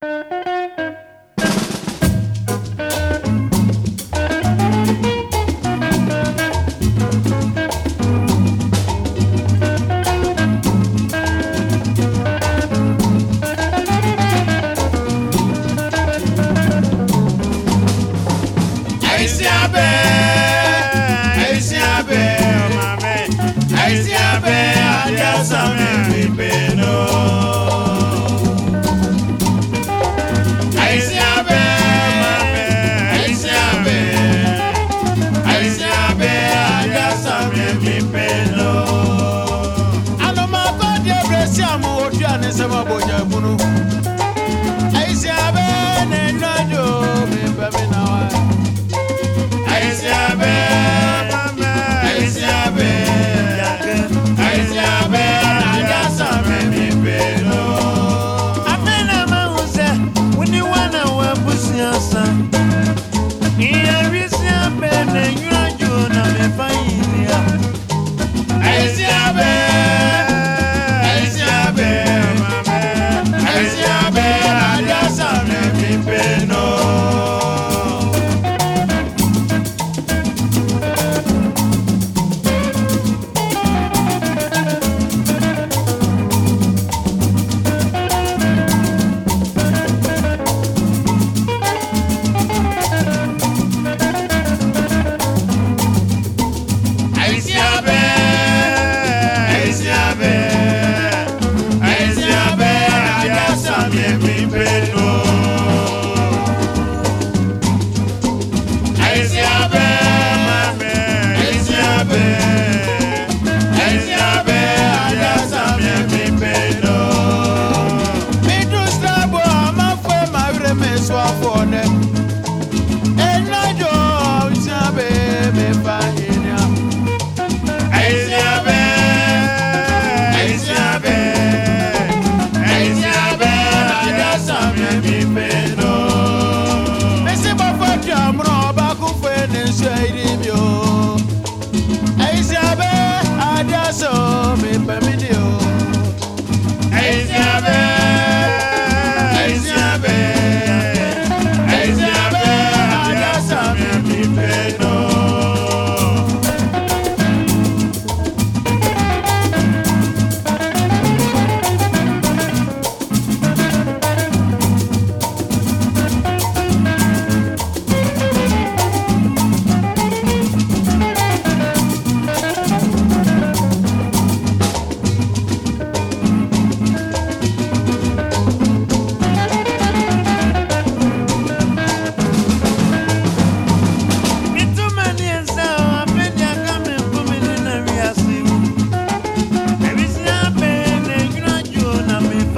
Thank you. ni sẹ́wọ̀n bọ̀jà ìmúnú. nso afọ nẹ. Enajo ọ̀hún abẹ mẹ́fà ènìyà. Ẹ̀sìn abẹ. Ẹ̀sìn abẹ. Ẹ̀sìn abẹ. Ajá sàmì ẹ̀mí bẹ́ẹ̀ lọ. Bẹ́sẹ̀ bá fẹ́ di àmúrò ọba kún fún mi o. Ẹ̀sìn abẹ. Ajá sàmì pẹ̀mí ni